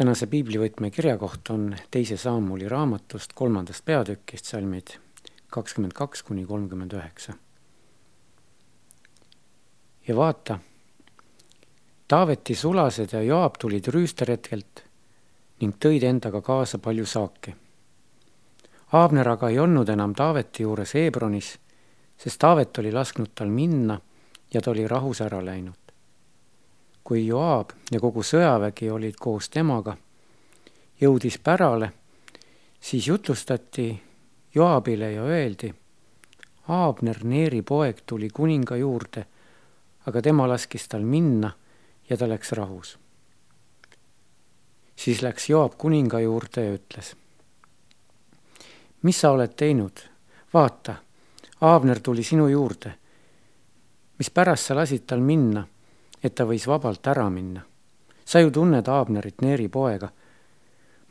tänase piiblivõtme kirjakoht on teise Saamuli raamatust kolmandast peatükist, salmid kakskümmend kaks kuni kolmkümmend üheksa. ja vaata, Taaveti sulased ja Joab tulid rüüsteretkelt ning tõid endaga kaasa palju saaki. Aabner aga ei olnud enam Taaveti juures Hebronis, sest Taavet oli lasknud tal minna ja ta oli rahus ära läinud kui Joab ja kogu sõjavägi olid koos temaga, jõudis pärale, siis jutlustati Joabile ja öeldi, Aabner, Neeri poeg, tuli kuninga juurde, aga tema laskis tal minna ja ta läks rahus. siis läks Joab kuninga juurde ja ütles, mis sa oled teinud, vaata, Aabner tuli sinu juurde. mispärast sa lasid tal minna et ta võis vabalt ära minna. sa ju tunned Abnerit, Neeri poega.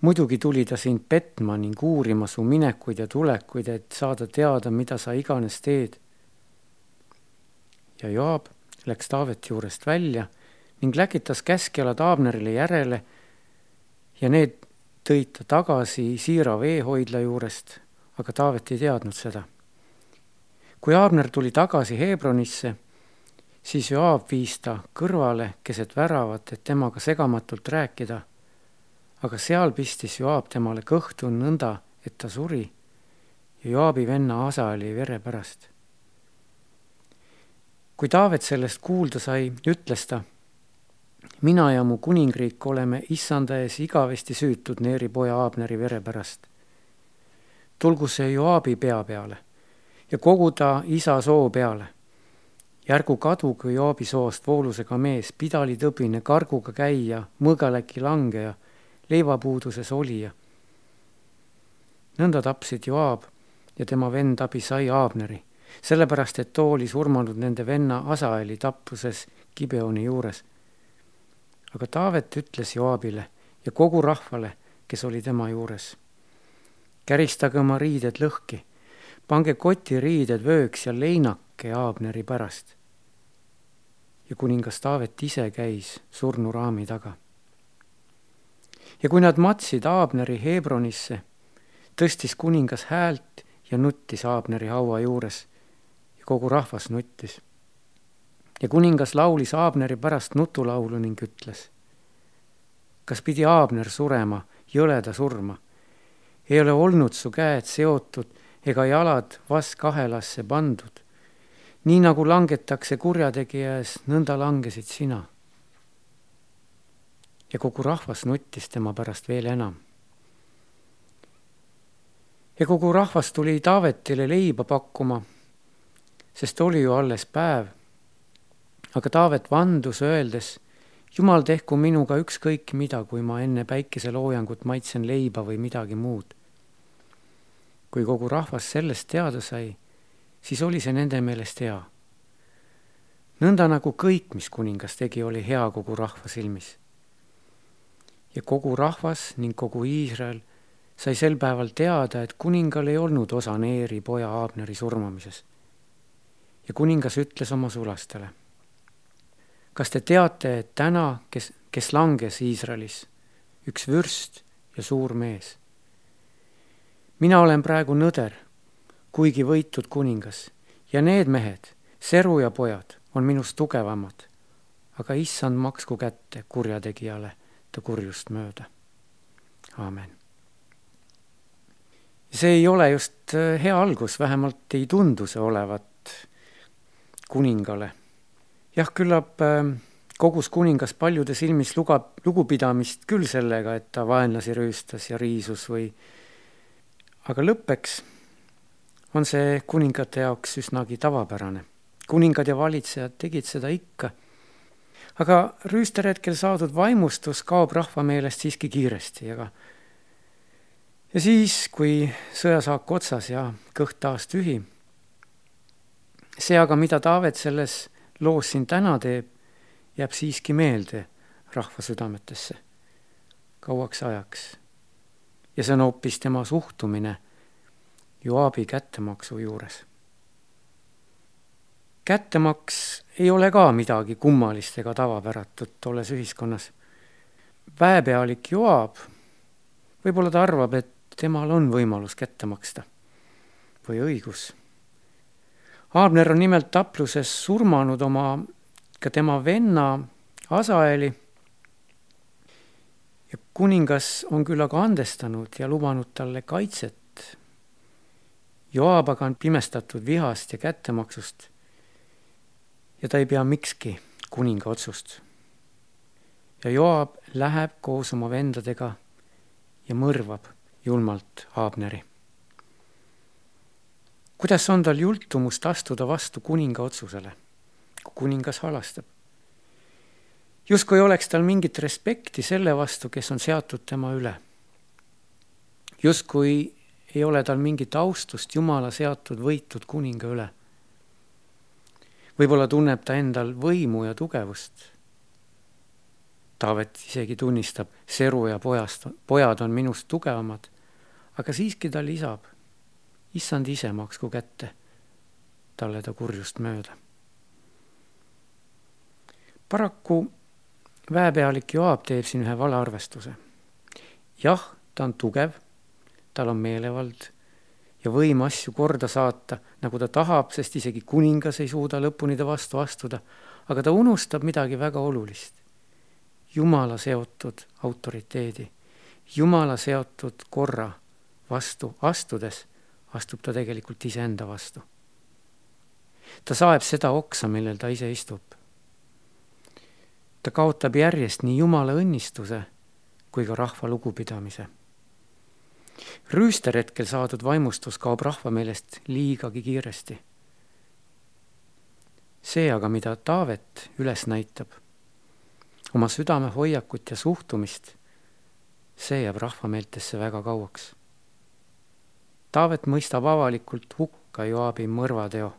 muidugi tuli ta sind petma ning uurima su minekuid ja tulekuid, et saada teada, mida sa iganes teed. ja Joab läks Taaveti juurest välja ning läkitas käskjalad Abnerile järele ja need tõid ta tagasi Siira veehoidla juurest, aga Taavet ei teadnud seda. kui Abner tuli tagasi Hebronisse siis Joab viis ta kõrvale keset väravat, et temaga segamatult rääkida. aga seal pistis Joab temale kõhtu nõnda, et ta suri ja Joabi venna Asa oli vere pärast. kui Taavet sellest kuulda sai, ütles ta, mina ja mu kuningriik oleme issanda ees igavesti süütud Neeri poja Abneri vere pärast. tulgu see Joabi pea peale ja kogu ta isa soo peale järgu kaduga Joobi soost voolusega mees, pidali tõbine, karguga käija, mõõgaläki langeja, leivapuuduses olija. nõnda tapsid Joab ja tema vend Abisai Aabneri, sellepärast et too oli surmanud nende venna Asaeli tappuses Gibeoni juures. aga Taavet ütles Joabile ja kogu rahvale, kes oli tema juures. käristage oma riided lõhki, pange kotiriided vööks ja leinake Aabneri pärast ja kuningas Taavet ise käis surnuraami taga. ja kui nad matsid Aabneri Hebronisse, tõstis kuningas häält ja nuttis Aabneri haua juures ja kogu rahvas nuttis. ja kuningas laulis Aabneri pärast nutulaulu ning ütles, kas pidi Aabner surema jõleda surma? ei ole olnud su käed seotud ega jalad vaskahelasse pandud nii nagu langetakse kurjategija ees, nõnda langesid sina. ja kogu rahvas nuttis tema pärast veel enam. ja kogu rahvas tuli Taavetile leiba pakkuma, sest oli ju alles päev. aga Taavet vandus, öeldes, Jumal tehku minuga ükskõik mida, kui ma enne päikeseloojangut maitsen leiba või midagi muud. kui kogu rahvas sellest teada sai siis oli see nende meelest hea. nõnda nagu kõik, mis kuningas tegi, oli hea kogu rahva silmis. ja kogu rahvas ning kogu Iisrael sai sel päeval teada, et kuningal ei olnud osa Neeri poja Aabneri surmamises. ja kuningas ütles oma sulastele. kas te teate, et täna, kes, kes langes Iisraelis, üks vürst ja suur mees? mina olen praegu nõder kuigi võitud kuningas ja need mehed, Seru ja pojad, on minust tugevamad. aga issand maksku kätte kurjategijale ta kurjust mööda. aamen. see ei ole just äh, hea algus, vähemalt ei tundu see olevat kuningale. jah, küllap äh, kogus kuningas paljude silmis luga, lugupidamist küll sellega, et ta vaenlasi rüüstas ja riisus või aga lõppeks on see kuningate jaoks üsnagi tavapärane. kuningad ja valitsejad tegid seda ikka. aga rüüsterhetkel saadud vaimustus kaob rahva meelest siiski kiiresti, aga ja siis, kui sõjasaak otsas ja kõht taas tühi, see aga, mida Taavet selles loos siin täna teeb, jääb siiski meelde rahva südametesse kauaks ajaks. ja see on hoopis tema suhtumine Joabi kättemaksu juures. kättemaks ei ole ka midagi kummalist ega tavapäratut tolles ühiskonnas. väepealik Joab, võib-olla ta arvab, et temal on võimalus kätte maksta või õigus. Abner on nimelt tapluses surmanud oma, ka tema venna Asaeli ja kuningas on küll aga andestanud ja lubanud talle kaitset. Joab aga on pimestatud vihast ja kättemaksust. ja ta ei pea mikski kuninga otsust. ja Joab läheb koos oma vendadega ja mõrvab julmalt Abneri. kuidas on tal jultumust astuda vastu kuninga otsusele, kui kuningas halastab? justkui oleks tal mingit respekti selle vastu, kes on seatud tema üle. justkui ei ole tal mingit austust Jumala seatud võitud kuninga üle. võib-olla tunneb ta endal võimu ja tugevust. Taavet isegi tunnistab, seru ja pojast, pojad on minust tugevamad, aga siiski ta lisab, issand ise maksku kätte talle ta kurjust mööda. paraku väepealik Joab teeb siin ühe valearvestuse. jah, ta on tugev, tal on meelevald ja võim asju korda saata, nagu ta tahab, sest isegi kuningas ei suuda lõpuni ta vastu astuda, aga ta unustab midagi väga olulist. Jumala seotud autoriteedi, Jumala seotud korra vastu astudes, astub ta tegelikult iseenda vastu. ta saeb seda oksa, millel ta ise istub ta kaotab järjest nii Jumala õnnistuse kui ka rahva lugupidamise. Rüüsterhetkel saadud vaimustus kaob rahva meelest liigagi kiiresti. see aga, mida Taavet üles näitab, oma südame hoiakut ja suhtumist, see jääb rahva meeltesse väga kauaks. Taavet mõistab avalikult hukka Joabi mõrvateo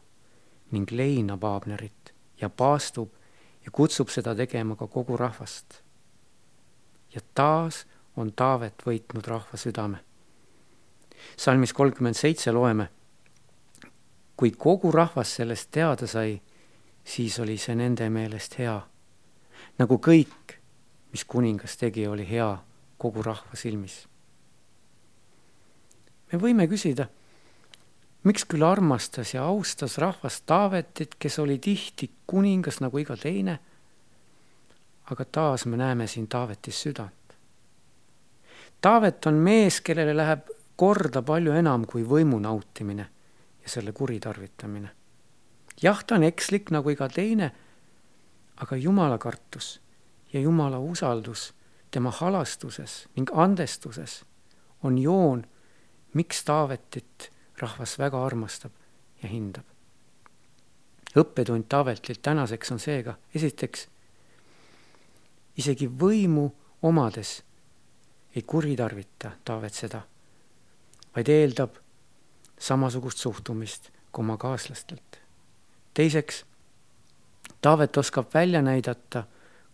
ning leinab Abnerit ja paastub ja kutsub seda tegema ka kogu rahvast. ja taas on Taavet võitnud rahva südame. Salmis kolmkümmend seitse loeme. kui kogu rahvas sellest teada sai, siis oli see nende meelest hea. nagu kõik, mis kuningas tegi, oli hea kogu rahva silmis. me võime küsida miks küll armastas ja austas rahvas Taavetit, kes oli tihti kuningas nagu iga teine. aga taas me näeme siin Taavetis südant. Taavet on mees, kellele läheb korda palju enam kui võimu nautimine ja selle kuritarvitamine. jah, ta on ekslik nagu iga teine, aga Jumala kartus ja Jumala usaldus tema halastuses ning andestuses on joon, miks Taavetit rahvas väga armastab ja hindab. õppetund Taavetilt tänaseks on seega esiteks, isegi võimu omades ei kuritarvita Taavet seda, vaid eeldab samasugust suhtumist kui oma kaaslastelt. teiseks, Taavet oskab välja näidata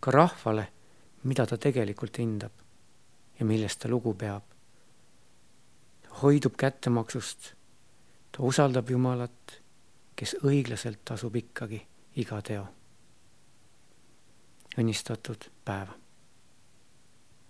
ka rahvale, mida ta tegelikult hindab ja millest ta lugu peab. hoidub kättemaksust ta usaldab Jumalat, kes õiglaselt tasub ikkagi iga teo. õnnistatud päeva